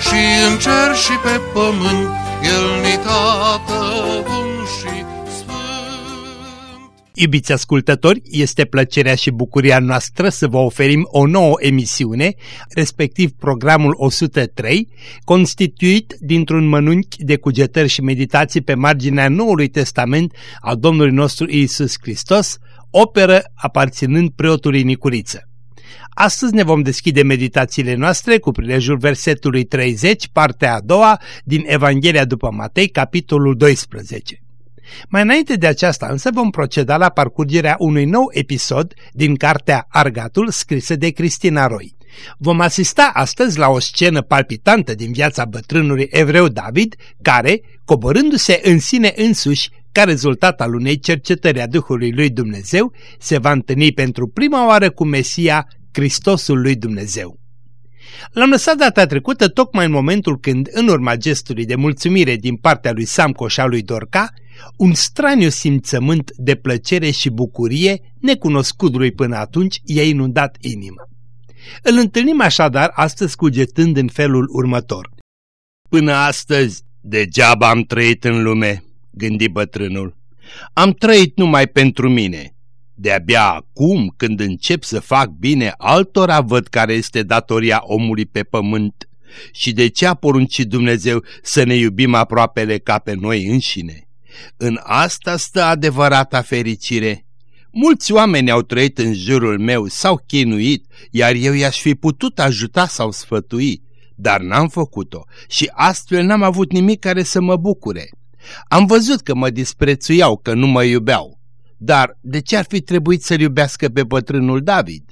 și în cer și pe pământ, El ni tată bun și Iubiți ascultători, este plăcerea și bucuria noastră să vă oferim o nouă emisiune, respectiv programul 103, constituit dintr-un mănunchi de cugetări și meditații pe marginea Noului Testament al Domnului nostru Iisus Hristos, operă aparținând preotului Nicuriță. Astăzi ne vom deschide meditațiile noastre cu prilejul versetului 30, partea a doua din Evanghelia după Matei, capitolul 12. Mai înainte de aceasta însă vom proceda la parcurgerea unui nou episod din cartea Argatul scrisă de Cristina Roy. Vom asista astăzi la o scenă palpitantă din viața bătrânului evreu David, care, coborându-se în sine însuși ca rezultat al unei cercetări a Duhului lui Dumnezeu, se va întâlni pentru prima oară cu Mesia, Hristosul lui Dumnezeu. L-am lăsat data trecută tocmai în momentul când, în urma gestului de mulțumire din partea lui Samco și a lui Dorca, un straniu simțământ de plăcere și bucurie, necunoscutului până atunci, i-a inundat inima. Îl întâlnim așadar astăzi cugetând în felul următor. Până astăzi, degeaba am trăit în lume, gândi bătrânul. Am trăit numai pentru mine. De-abia acum, când încep să fac bine, altora văd care este datoria omului pe pământ și de ce a poruncit Dumnezeu să ne iubim aproapele ca pe noi înșine. În asta stă adevărata fericire. Mulți oameni au trăit în jurul meu, s-au chinuit, iar eu i-aș fi putut ajuta sau sfătui, dar n-am făcut-o și astfel n-am avut nimic care să mă bucure. Am văzut că mă disprețuiau, că nu mă iubeau. Dar de ce ar fi trebuit să-l iubească pe bătrânul David?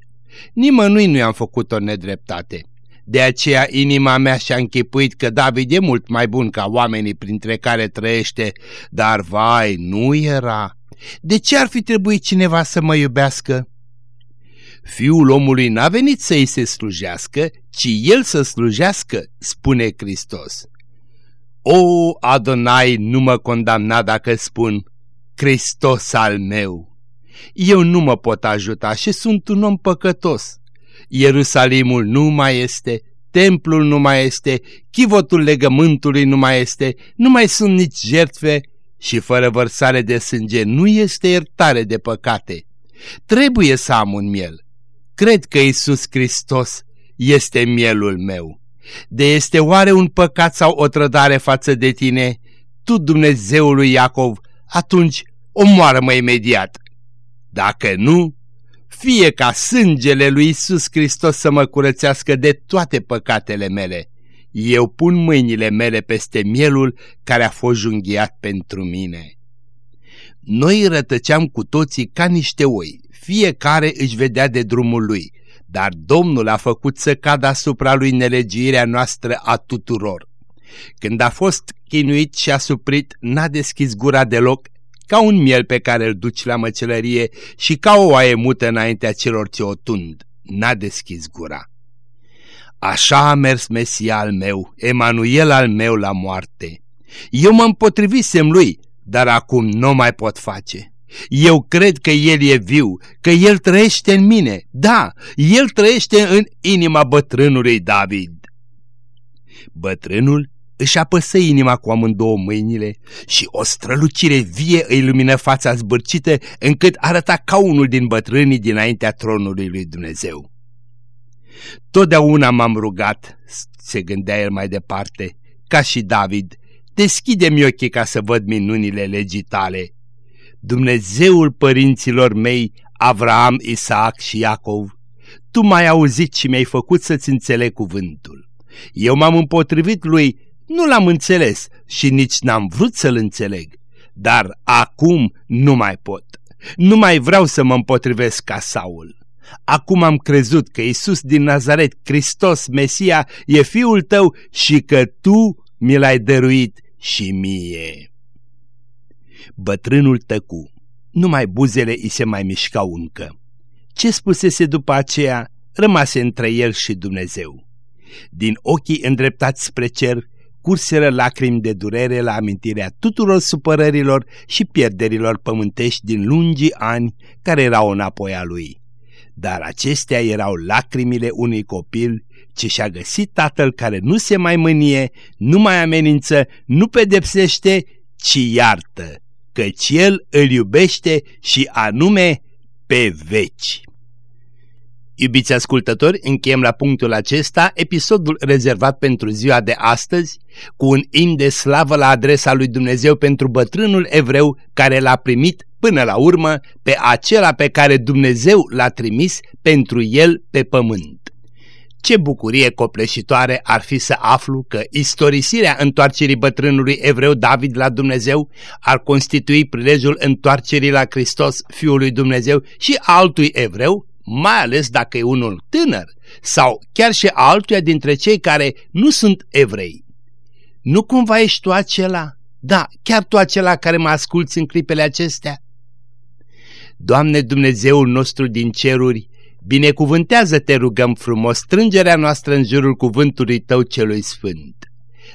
Nimănui nu i-am făcut o nedreptate. De aceea inima mea și-a închipuit că David e mult mai bun ca oamenii printre care trăiește, dar vai, nu era. De ce ar fi trebuit cineva să mă iubească? Fiul omului n-a venit să-i se slujească, ci el să slujească, spune Hristos. O, Adonai, nu mă condamna dacă spun, Hristos al meu. Eu nu mă pot ajuta și sunt un om păcătos. Ierusalimul nu mai este, templul nu mai este, chivotul legământului nu mai este, nu mai sunt nici jertfe și fără vărsare de sânge nu este iertare de păcate. Trebuie să am un miel. Cred că Isus Hristos este mielul meu. De este oare un păcat sau o trădare față de tine, tu Dumnezeul lui Iacov, atunci omoară-mă imediat. Dacă nu, fie ca sângele lui Isus Hristos să mă curățească de toate păcatele mele. Eu pun mâinile mele peste mielul care a fost junghiat pentru mine. Noi rătăceam cu toții ca niște oi, fiecare își vedea de drumul lui, dar Domnul a făcut să cadă asupra lui nelegirea noastră a tuturor. Când a fost chinuit și asuprit, n-a deschis gura deloc, ca un miel pe care îl duci la măcelărie și ca o oaie mută înaintea celor ce o tund. N-a deschis gura. Așa a mers Mesia al meu, Emanuel al meu la moarte. Eu mă împotrivisem lui, dar acum nu mai pot face. Eu cred că El e viu, că El trăiește în mine. Da, El trăiește în inima bătrânului David. Bătrânul își apăsă inima cu amândouă mâinile și o strălucire vie îi lumină fața zbârcită încât arăta ca unul din bătrânii dinaintea tronului lui Dumnezeu. Totdeauna m-am rugat, se gândea el mai departe, ca și David, deschide-mi ochii ca să văd minunile legii tale. Dumnezeul părinților mei, Avraam, Isaac și Iacov, tu m-ai auzit și mi-ai făcut să-ți înțeleg cuvântul. Eu m-am împotrivit lui nu l-am înțeles și nici n-am vrut să-l înțeleg, dar acum nu mai pot. Nu mai vreau să mă împotrivesc ca Saul. acum am crezut că Isus din Nazaret, Hristos, Mesia, e Fiul tău și că tu mi l-ai dăruit și mie. Bătrânul tăcu, numai buzele îi se mai mișcau încă. Ce spusese după aceea, rămase între el și Dumnezeu. Din ochii îndreptați spre cer, curseră lacrimi de durere la amintirea tuturor supărărilor și pierderilor pământești din lungii ani care erau înapoi a lui. Dar acestea erau lacrimile unui copil ce și-a găsit tatăl care nu se mai mânie, nu mai amenință, nu pedepsește, ci iartă, căci el îl iubește și anume pe veci. Iubiți ascultători, încheiem la punctul acesta episodul rezervat pentru ziua de astăzi cu un im de slavă la adresa lui Dumnezeu pentru bătrânul evreu care l-a primit până la urmă pe acela pe care Dumnezeu l-a trimis pentru el pe pământ. Ce bucurie copleșitoare ar fi să aflu că istorisirea întoarcerii bătrânului evreu David la Dumnezeu ar constitui prilejul întoarcerii la Hristos, Fiul lui Dumnezeu și altui evreu, mai ales dacă e unul tânăr sau chiar și altuia dintre cei care nu sunt evrei. Nu cumva ești tu acela? Da, chiar tu acela care mă asculți în clipele acestea? Doamne Dumnezeul nostru din ceruri, binecuvântează-te rugăm frumos strângerea noastră în jurul cuvântului Tău celui sfânt.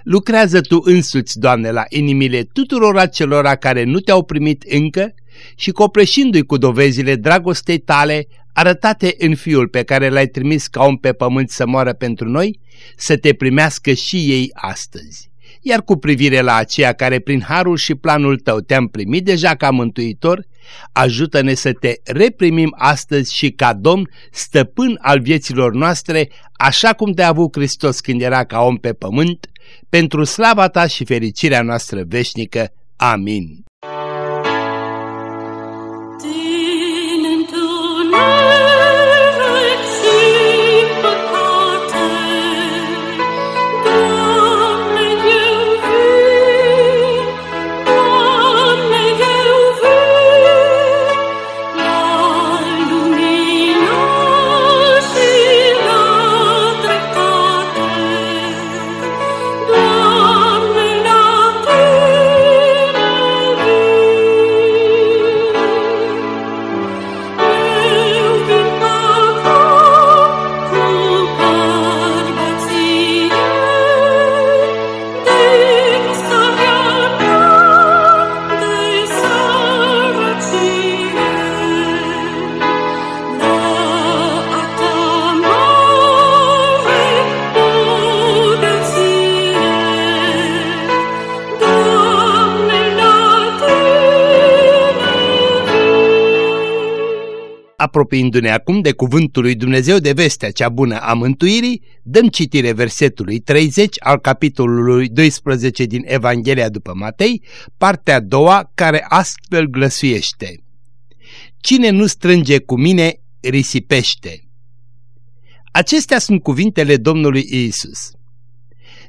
Lucrează Tu însuți, Doamne, la inimile tuturor acelora care nu Te-au primit încă și copleșindu-i cu dovezile dragostei Tale, arătate în Fiul pe care L-ai trimis ca om pe pământ să moară pentru noi, să Te primească și ei astăzi iar cu privire la aceia care prin harul și planul tău te-am primit deja ca mântuitor, ajută-ne să te reprimim astăzi și ca Domn, stăpân al vieților noastre, așa cum te-a avut Hristos când era ca om pe pământ, pentru slava ta și fericirea noastră veșnică. Amin. Apropiindu-ne acum de cuvântul lui Dumnezeu de vestea cea bună a mântuirii, dăm citire versetului 30 al capitolului 12 din Evanghelia după Matei, partea a doua care astfel glăsuiește. Cine nu strânge cu mine, risipește. Acestea sunt cuvintele Domnului Iisus.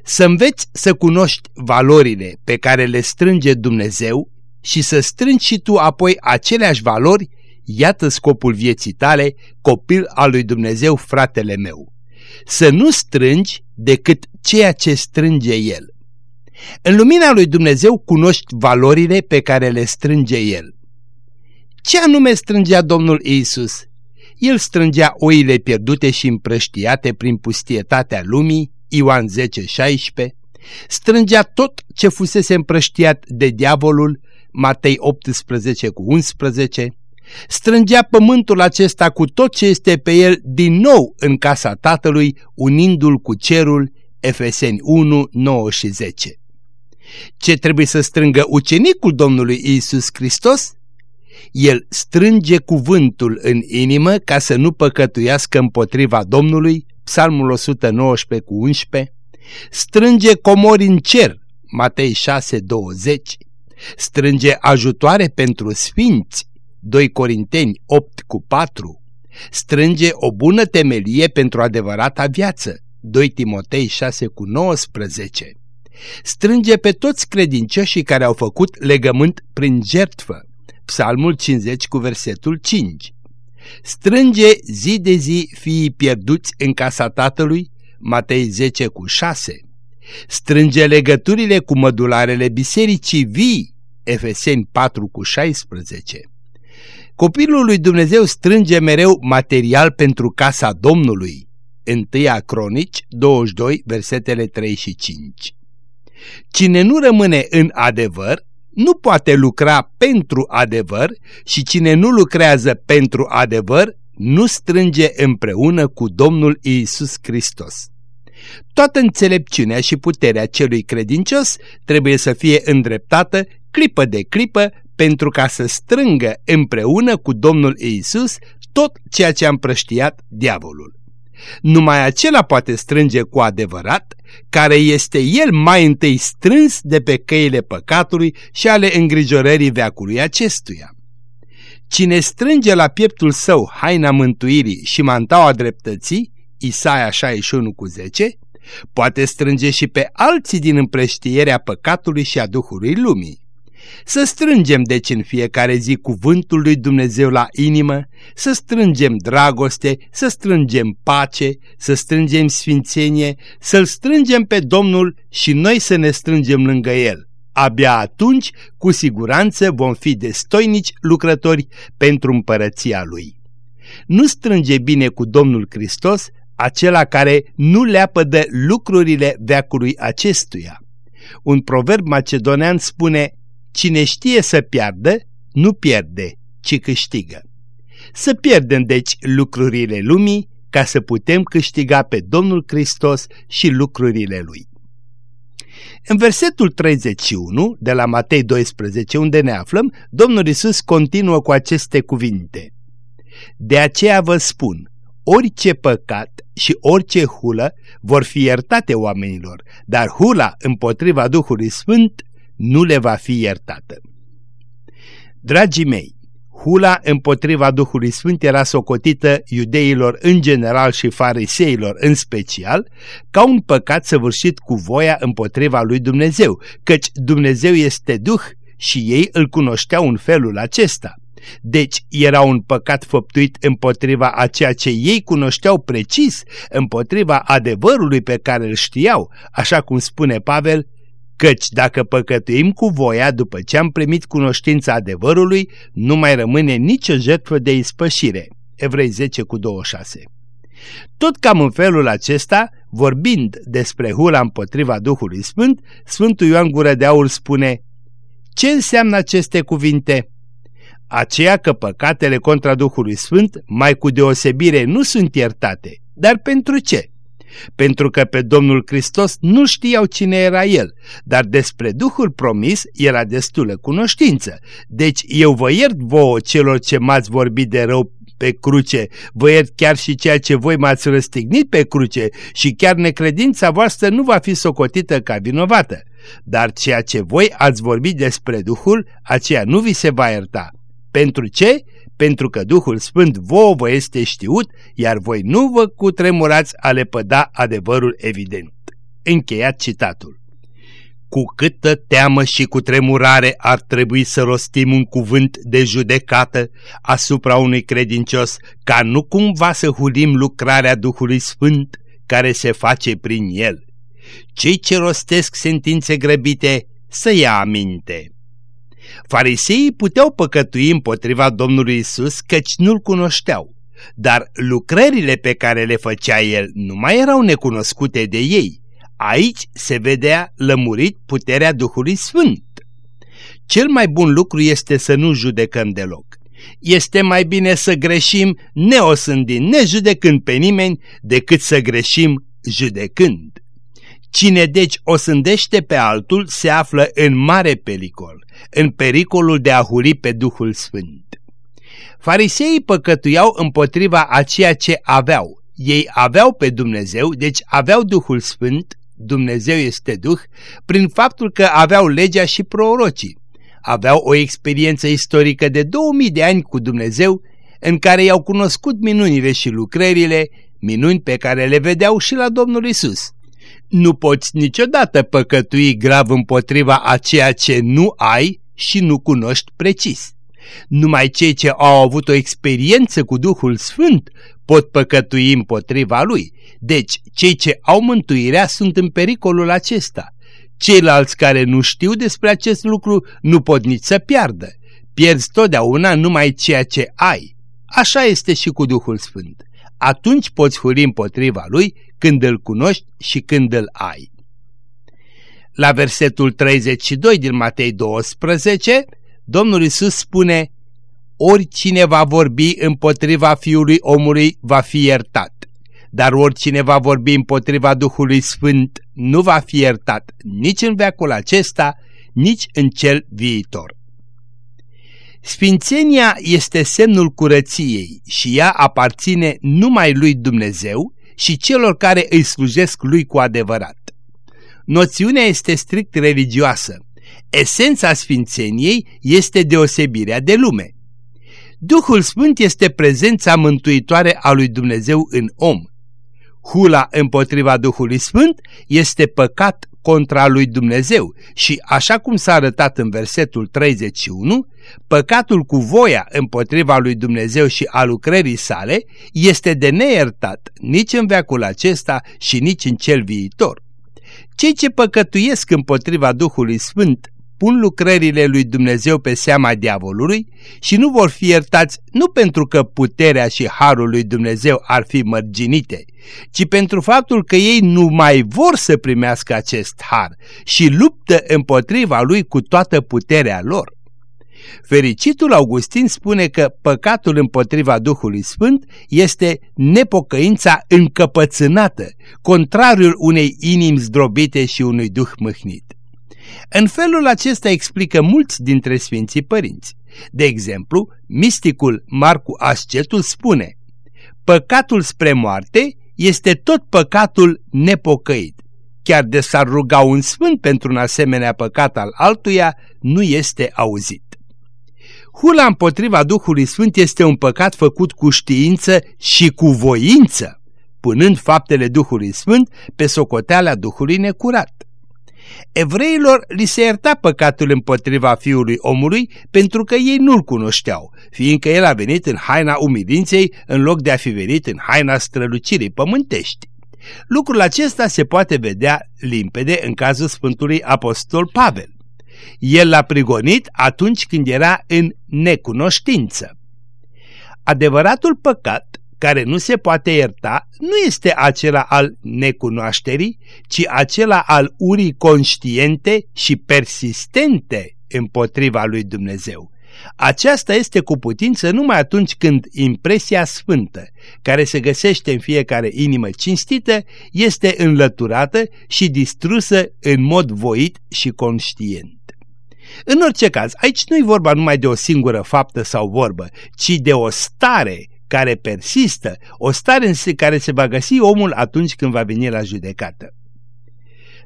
Să înveți să cunoști valorile pe care le strânge Dumnezeu și să strângi și tu apoi aceleași valori Iată scopul vieții tale, copil al lui Dumnezeu, fratele meu. Să nu strângi decât ceea ce strânge El. În lumina lui Dumnezeu cunoști valorile pe care le strânge El. Ce anume strângea Domnul Iisus? El strângea oile pierdute și împrăștiate prin pustietatea lumii, Ioan 10:16, strângea tot ce fusese împrăștiat de diavolul, Matei 18 cu 11, strângea pământul acesta cu tot ce este pe el din nou în casa Tatălui, unindu-l cu cerul, Efeseni 1, 9 și 10. Ce trebuie să strângă ucenicul Domnului Isus Hristos? El strânge cuvântul în inimă ca să nu păcătuiască împotriva Domnului, Psalmul 119 cu 11, strânge comori în cer, Matei 6, 20, strânge ajutoare pentru sfinți, 2 Corinteni 8 cu 4, strânge o bună temelie pentru adevărata viață, 2 Timotei 6 cu 19, strânge pe toți credincioșii care au făcut legământ prin jertfă, Psalmul 50 cu versetul 5, Strânge zi de zi fiii pierduți în casa tatălui, Matei 10 cu 6. Strânge legăturile cu mădularele bisericii vii, Efeseni 4 cu 16. Copilul lui Dumnezeu strânge mereu material pentru casa Domnului, 1 Cronici 22, versetele 3 și 5. Cine nu rămâne în adevăr, nu poate lucra pentru adevăr și cine nu lucrează pentru adevăr, nu strânge împreună cu Domnul Iisus Hristos. Toată înțelepciunea și puterea celui credincios trebuie să fie îndreptată clipă de clipă pentru ca să strângă împreună cu Domnul Iisus tot ceea ce a împrăștiat diavolul. Numai acela poate strânge cu adevărat, care este el mai întâi strâns de pe căile păcatului și ale îngrijorării veacului acestuia. Cine strânge la pieptul său haina mântuirii și mantaua dreptății, Isaia 61 cu 10, poate strânge și pe alții din împrăștierea păcatului și a Duhului lumii. Să strângem deci în fiecare zi cuvântul lui Dumnezeu la inimă, să strângem dragoste, să strângem pace, să strângem sfințenie, să-L strângem pe Domnul și noi să ne strângem lângă El. Abia atunci, cu siguranță, vom fi destoinici lucrători pentru împărăția Lui. Nu strânge bine cu Domnul Hristos acela care nu leapă de lucrurile veacului acestuia. Un proverb macedonean spune, Cine știe să piardă, nu pierde, ci câștigă. Să pierdem deci lucrurile lumii ca să putem câștiga pe Domnul Hristos și lucrurile Lui. În versetul 31 de la Matei 12, unde ne aflăm, Domnul Isus continuă cu aceste cuvinte. De aceea vă spun, orice păcat și orice hulă vor fi iertate oamenilor, dar hula împotriva Duhului Sfânt nu le va fi iertată. Dragii mei, hula împotriva Duhului Sfânt era socotită iudeilor în general și fariseilor în special ca un păcat săvârșit cu voia împotriva lui Dumnezeu, căci Dumnezeu este Duh și ei îl cunoșteau în felul acesta. Deci era un păcat făptuit împotriva a ceea ce ei cunoșteau precis, împotriva adevărului pe care îl știau, așa cum spune Pavel, Căci dacă păcătuim cu voia după ce am primit cunoștința adevărului, nu mai rămâne nicio jertfă de ispășire. Evrei 10 cu 26 Tot cam în felul acesta, vorbind despre hula împotriva Duhului Sfânt, Sfântul Ioan Gură de Aur spune Ce înseamnă aceste cuvinte? Aceea că păcatele contra Duhului Sfânt mai cu deosebire nu sunt iertate. Dar pentru ce? Pentru că pe Domnul Hristos nu știau cine era El, dar despre Duhul promis era destulă cunoștință. Deci eu vă iert vouă celor ce m-ați vorbit de rău pe cruce, vă iert chiar și ceea ce voi m-ați răstignit pe cruce și chiar necredința voastră nu va fi socotită ca vinovată. Dar ceea ce voi ați vorbit despre Duhul, aceea nu vi se va ierta. Pentru ce? Pentru că Duhul Sfânt vouă vă este știut, iar voi nu vă cutremurați a lepăda adevărul evident. Încheiat citatul. Cu câtă teamă și cu tremurare ar trebui să rostim un cuvânt de judecată asupra unui credincios, ca nu cumva să hulim lucrarea Duhului Sfânt care se face prin el. Cei ce rostesc sentințe grăbite să ia aminte. Fariseii puteau păcătui împotriva Domnului Isus căci nu-L cunoșteau, dar lucrările pe care le făcea El nu mai erau necunoscute de ei. Aici se vedea lămurit puterea Duhului Sfânt. Cel mai bun lucru este să nu judecăm deloc. Este mai bine să greșim neosândind, nejudecând pe nimeni, decât să greșim judecând. Cine deci o sândește pe altul se află în mare pericol, în pericolul de a huri pe Duhul Sfânt. Fariseii păcătuiau împotriva a ceea ce aveau. Ei aveau pe Dumnezeu, deci aveau Duhul Sfânt, Dumnezeu este Duh, prin faptul că aveau legea și prorocii. Aveau o experiență istorică de 2000 de ani cu Dumnezeu, în care i-au cunoscut minunile și lucrările, minuni pe care le vedeau și la Domnul Isus. Nu poți niciodată păcătui grav împotriva a ceea ce nu ai și nu cunoști precis. Numai cei ce au avut o experiență cu Duhul Sfânt pot păcătui împotriva lui. Deci, cei ce au mântuirea sunt în pericolul acesta. Ceilalți care nu știu despre acest lucru nu pot nici să piardă. Pierzi totdeauna numai ceea ce ai. Așa este și cu Duhul Sfânt. Atunci poți huri împotriva lui când îl cunoști și când îl ai. La versetul 32 din Matei 12, Domnul Isus spune, Oricine va vorbi împotriva Fiului omului va fi iertat, dar oricine va vorbi împotriva Duhului Sfânt nu va fi iertat nici în veacul acesta, nici în cel viitor. Sfințenia este semnul curăției și ea aparține numai lui Dumnezeu și celor care îi slujesc lui cu adevărat. Noțiunea este strict religioasă. Esența sfințeniei este deosebirea de lume. Duhul Sfânt este prezența mântuitoare a lui Dumnezeu în om. Hula împotriva Duhului Sfânt este păcat contra lui Dumnezeu și, așa cum s-a arătat în versetul 31, păcatul cu voia împotriva lui Dumnezeu și a lucrării sale este de neiertat nici în veacul acesta și nici în cel viitor. Cei ce păcătuiesc împotriva Duhului Sfânt pun lucrările lui Dumnezeu pe seama diavolului și nu vor fi iertați nu pentru că puterea și harul lui Dumnezeu ar fi mărginite, ci pentru faptul că ei nu mai vor să primească acest har și luptă împotriva lui cu toată puterea lor. Fericitul Augustin spune că păcatul împotriva Duhului Sfânt este nepocăința încăpățânată, contrariul unei inimi zdrobite și unui duh mâhnit. În felul acesta explică mulți dintre Sfinții Părinți. De exemplu, misticul Marcu Ascetul spune Păcatul spre moarte este tot păcatul nepocăit. Chiar de s-ar ruga un sfânt pentru un asemenea păcat al altuia, nu este auzit. Hula împotriva Duhului Sfânt este un păcat făcut cu știință și cu voință, punând faptele Duhului Sfânt pe socoteala Duhului necurat. Evreilor li se ierta păcatul împotriva fiului omului pentru că ei nu-l cunoșteau, fiindcă el a venit în haina umilinței în loc de a fi venit în haina strălucirii pământești. Lucrul acesta se poate vedea limpede în cazul Sfântului Apostol Pavel. El l-a prigonit atunci când era în necunoștință. Adevăratul păcat care nu se poate ierta nu este acela al necunoașterii, ci acela al urii conștiente și persistente împotriva lui Dumnezeu. Aceasta este cu putință numai atunci când impresia sfântă, care se găsește în fiecare inimă cinstită, este înlăturată și distrusă în mod voit și conștient. În orice caz, aici nu e vorba numai de o singură faptă sau vorbă, ci de o stare care persistă, o stare în care se va găsi omul atunci când va veni la judecată.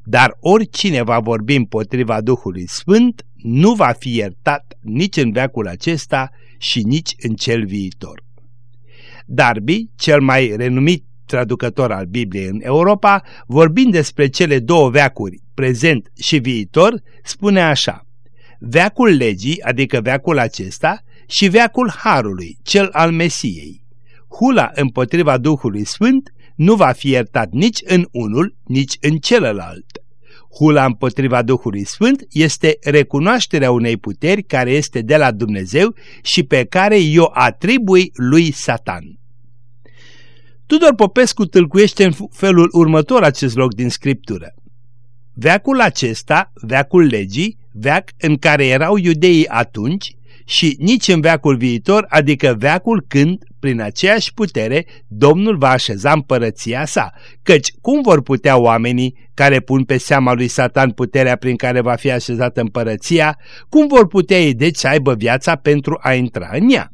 Dar oricine va vorbi împotriva Duhului Sfânt nu va fi iertat nici în veacul acesta și nici în cel viitor. Darby, cel mai renumit traducător al Bibliei în Europa, vorbind despre cele două veacuri, prezent și viitor, spune așa Veacul legii, adică veacul acesta, și veacul Harului, cel al Mesiei. Hula împotriva Duhului Sfânt nu va fi iertat nici în unul, nici în celălalt. Hula împotriva Duhului Sfânt este recunoașterea unei puteri care este de la Dumnezeu și pe care i-o atribui lui Satan. Tudor Popescu tâlcuiește în felul următor acest loc din Scriptură. Veacul acesta, veacul legii, veac în care erau iudeii atunci, și nici în veacul viitor, adică veacul când, prin aceeași putere, Domnul va așeza împărăția sa. Căci cum vor putea oamenii care pun pe seama lui Satan puterea prin care va fi așezată împărăția, cum vor putea ei deci să aibă viața pentru a intra în ea?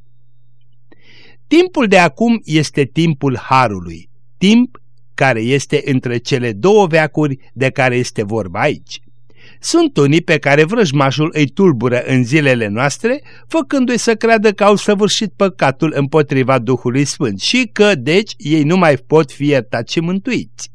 Timpul de acum este timpul Harului, timp care este între cele două veacuri de care este vorba aici. Sunt unii pe care vrăjmașul îi tulbură în zilele noastre, făcându-i să creadă că au săvârșit păcatul împotriva Duhului Sfânt și că, deci, ei nu mai pot fi iertați și mântuiți.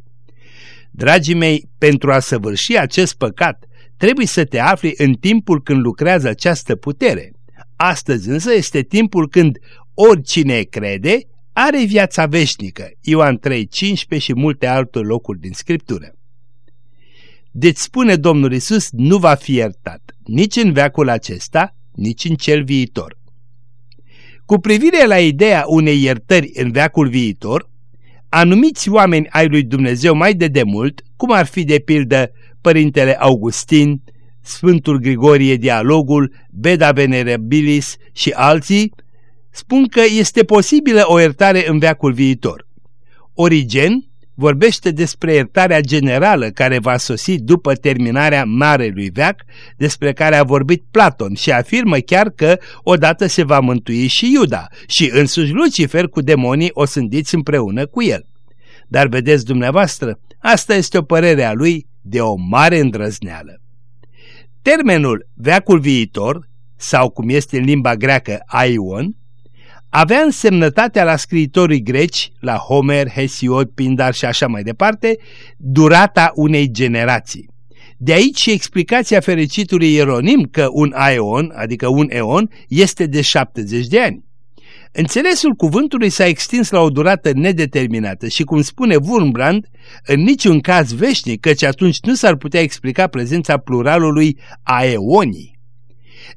Dragii mei, pentru a săvârși acest păcat, trebuie să te afli în timpul când lucrează această putere. Astăzi însă este timpul când oricine crede are viața veșnică, Ioan 3,15 și multe alte locuri din Scriptură. Deci spune Domnul Isus, nu va fi iertat, nici în veacul acesta, nici în cel viitor. Cu privire la ideea unei iertări în veacul viitor, anumiți oameni ai lui Dumnezeu mai de demult, cum ar fi de pildă Părintele Augustin, Sfântul Grigorie Dialogul, Beda Venerabilis și alții, spun că este posibilă o iertare în veacul viitor. Origen vorbește despre iertarea generală care va sosi după terminarea Marelui Veac, despre care a vorbit Platon și afirmă chiar că odată se va mântui și Iuda și însuși Lucifer cu demonii o sândiți împreună cu el. Dar vedeți dumneavoastră, asta este o părere a lui de o mare îndrăzneală. Termenul veacul viitor, sau cum este în limba greacă aion, avea însemnătatea la scriitorii greci, la Homer, Hesiod, Pindar și așa mai departe, durata unei generații. De aici și explicația fericitului Ieronim că un aeon, adică un eon, este de 70 de ani. Înțelesul cuvântului s-a extins la o durată nedeterminată și, cum spune Wurmbrand, în niciun caz veșnic, căci atunci nu s-ar putea explica prezența pluralului aeonii.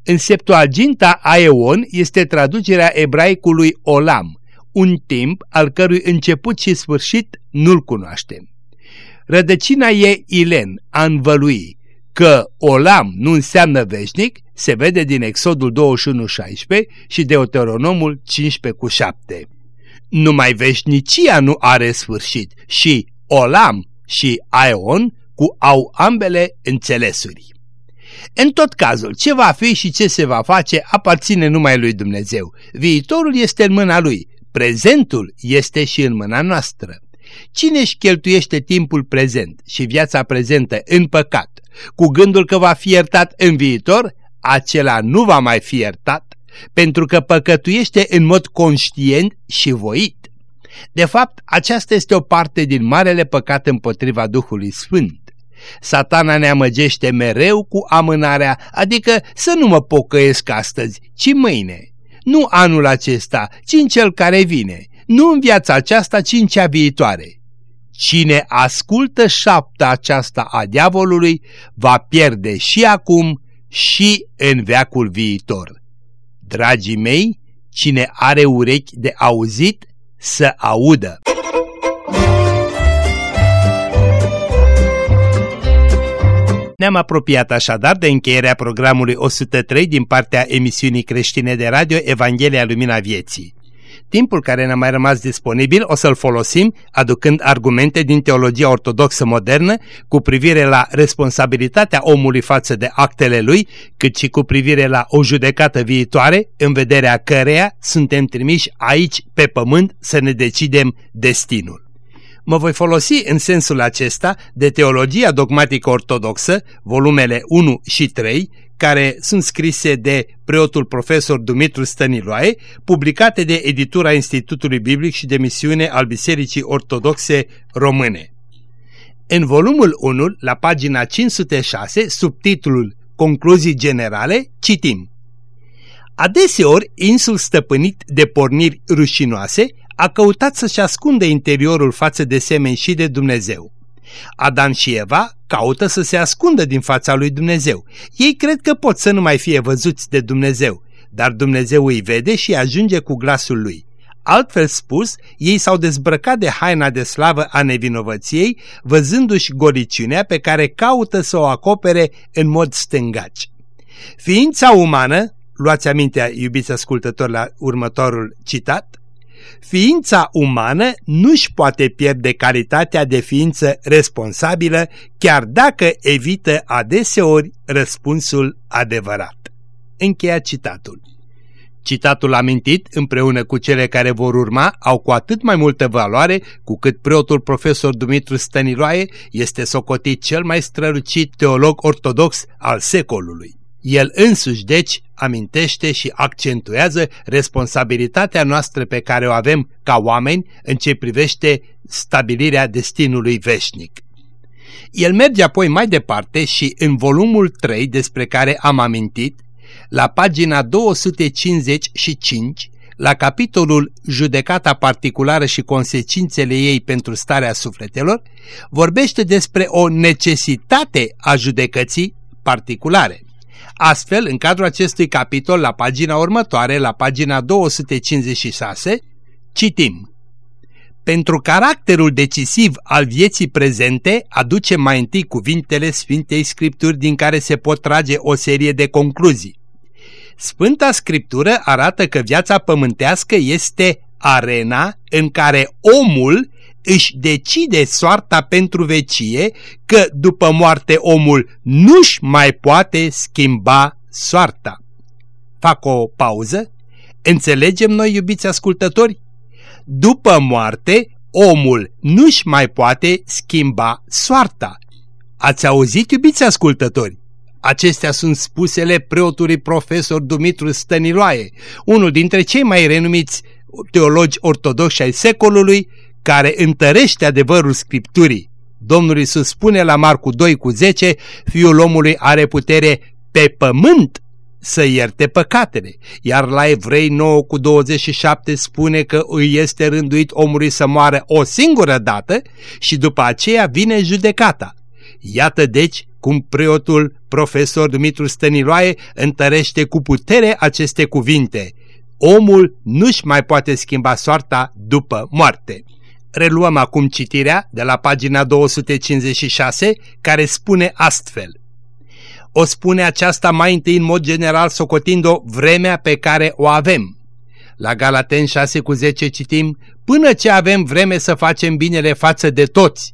În Septuaginta Aeon este traducerea ebraicului Olam, un timp al cărui început și sfârșit nu-l cunoaștem. Rădăcina e Ilen, a învălui, că Olam nu înseamnă veșnic, se vede din Exodul 21.16 și Deuteronomul 15 cu 7. Numai veșnicia nu are sfârșit și Olam și Aeon cu au ambele înțelesuri. În tot cazul, ce va fi și ce se va face aparține numai lui Dumnezeu. Viitorul este în mâna lui, prezentul este și în mâna noastră. Cine își cheltuiește timpul prezent și viața prezentă în păcat, cu gândul că va fi iertat în viitor, acela nu va mai fi iertat, pentru că păcătuiește în mod conștient și voit. De fapt, aceasta este o parte din marele păcat împotriva Duhului Sfânt. Satana ne amăgește mereu cu amânarea, adică să nu mă pocăiesc astăzi, ci mâine. Nu anul acesta, ci în cel care vine. Nu în viața aceasta, ci în cea viitoare. Cine ascultă șapta aceasta a diavolului va pierde și acum și în veacul viitor. Dragii mei, cine are urechi de auzit, să audă. Ne-am apropiat așadar de încheierea programului 103 din partea emisiunii creștine de radio Evanghelia Lumina Vieții. Timpul care ne-a mai rămas disponibil o să-l folosim aducând argumente din teologia ortodoxă modernă cu privire la responsabilitatea omului față de actele lui, cât și cu privire la o judecată viitoare, în vederea căreia suntem trimiși aici pe pământ să ne decidem destinul. Mă voi folosi în sensul acesta de teologia dogmatică ortodoxă, volumele 1 și 3, care sunt scrise de preotul profesor Dumitru Stăniloae, publicate de editura Institutului Biblic și de misiune al Bisericii Ortodoxe Române. În volumul 1, la pagina 506, subtitlul Concluzii generale, citim Adeseori, insul stăpânit de porniri rușinoase a căutat să-și ascundă interiorul față de semeni și de Dumnezeu. Adam și Eva caută să se ascundă din fața lui Dumnezeu. Ei cred că pot să nu mai fie văzuți de Dumnezeu, dar Dumnezeu îi vede și ajunge cu glasul lui. Altfel spus, ei s-au dezbrăcat de haina de slavă a nevinovăției, văzându-și goliciunea pe care caută să o acopere în mod stângaci. Ființa umană, luați aminte, iubiți ascultători, la următorul citat, Ființa umană nu-și poate pierde calitatea de ființă responsabilă, chiar dacă evită adeseori răspunsul adevărat. Încheia citatul. Citatul amintit, împreună cu cele care vor urma, au cu atât mai multă valoare cu cât preotul profesor Dumitru Stăniloae este socotit cel mai strălucit teolog ortodox al secolului. El însuși, deci, amintește și accentuează responsabilitatea noastră pe care o avem ca oameni în ce privește stabilirea destinului veșnic. El merge apoi mai departe și în volumul 3 despre care am amintit, la pagina 255, la capitolul Judecata particulară și consecințele ei pentru starea sufletelor, vorbește despre o necesitate a judecății particulare. Astfel, în cadrul acestui capitol, la pagina următoare, la pagina 256, citim Pentru caracterul decisiv al vieții prezente, aduce mai întâi cuvintele Sfintei Scripturi din care se pot trage o serie de concluzii. Sfânta Scriptură arată că viața pământească este arena în care omul își decide soarta pentru vecie, că după moarte omul nu-și mai poate schimba soarta. Fac o pauză. Înțelegem noi, iubiți ascultători? După moarte, omul nu-și mai poate schimba soarta. Ați auzit, iubiți ascultători? Acestea sunt spusele preotului profesor Dumitru Stăniloae, unul dintre cei mai renumiți teologi ortodoxi ai secolului, care întărește adevărul Scripturii. Domnul Iisus spune la Marcu 2 cu 10, Fiul omului are putere pe pământ să ierte păcatele, iar la Evrei 9 cu 27 spune că îi este rânduit omului să moară o singură dată și după aceea vine judecata. Iată deci cum preotul profesor Dumitru Stăniloae întărește cu putere aceste cuvinte. Omul nu-și mai poate schimba soarta după moarte. Reluăm acum citirea de la pagina 256 care spune astfel. O spune aceasta mai întâi în mod general socotind-o vremea pe care o avem. La Galaten 6 cu 10 citim, până ce avem vreme să facem binele față de toți,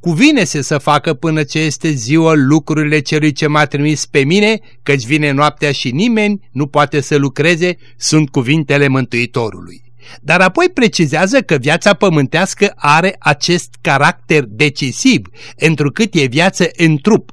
Cuvine-se să facă până ce este ziua lucrurile celui ce m-a trimis pe mine, căci vine noaptea și nimeni nu poate să lucreze, sunt cuvintele Mântuitorului. Dar apoi precizează că viața pământească are acest caracter decisiv, întrucât e viață în trup,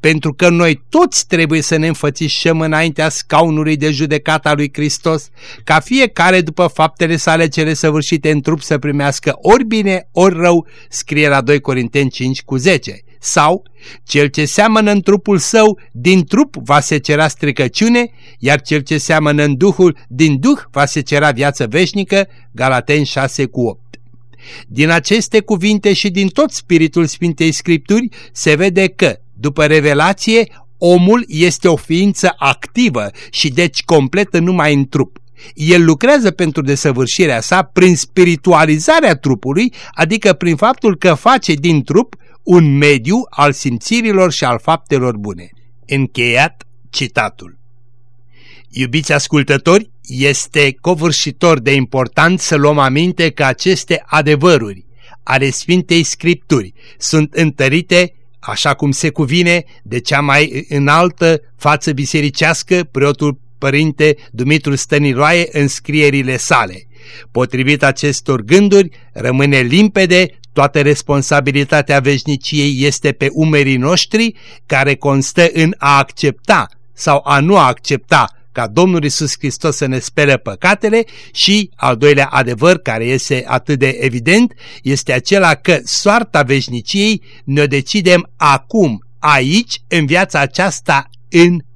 pentru că noi toți trebuie să ne înfățișăm înaintea scaunului de judecată a lui Hristos, ca fiecare după faptele sale cele săvârșite în trup să primească ori bine, ori rău, scrie la 2 Corinteni 5 cu 10. Sau, cel ce seamănă în trupul său, din trup va se cera stricăciune, iar cel ce seamănă în Duhul, din Duh va se cera viață veșnică, Galaten 6 cu 8. Din aceste cuvinte și din tot spiritul Sfintei Scripturi se vede că după revelație, omul este o ființă activă și deci completă numai în trup. El lucrează pentru desăvârșirea sa prin spiritualizarea trupului, adică prin faptul că face din trup un mediu al simțirilor și al faptelor bune. Încheiat citatul. Iubiți ascultători, este covârșitor de important să luăm aminte că aceste adevăruri ale Sfintei Scripturi sunt întărite așa cum se cuvine de cea mai înaltă față bisericească, preotul părinte Dumitru Stăniroae în scrierile sale. Potrivit acestor gânduri, rămâne limpede toată responsabilitatea veșniciei este pe umerii noștri, care constă în a accepta sau a nu accepta ca Domnul Isus Hristos să ne spele păcatele și al doilea adevăr care este atât de evident este acela că soarta veșniciei ne-o decidem acum, aici, în viața aceasta, în trup.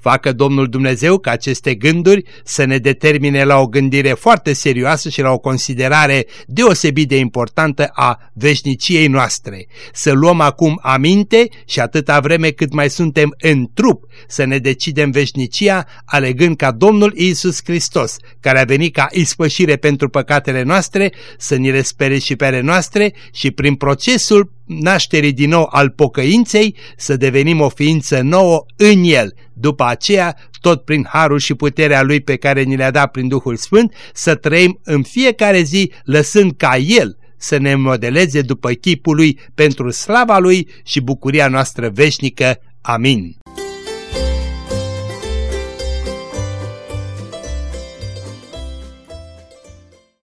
Facă Domnul Dumnezeu ca aceste gânduri să ne determine la o gândire foarte serioasă și la o considerare deosebit de importantă a veșniciei noastre. Să luăm acum aminte și atâta vreme cât mai suntem în trup să ne decidem veșnicia alegând ca Domnul Iisus Hristos, care a venit ca ispășire pentru păcatele noastre, să ni le spere și pe ale noastre și prin procesul nașterii din nou al pocăinței să devenim o ființă nouă în El. După aceea, tot prin harul și puterea Lui pe care ni le-a dat prin Duhul Sfânt, să trăim în fiecare zi lăsând ca El să ne modeleze după chipul Lui pentru slava Lui și bucuria noastră veșnică. Amin.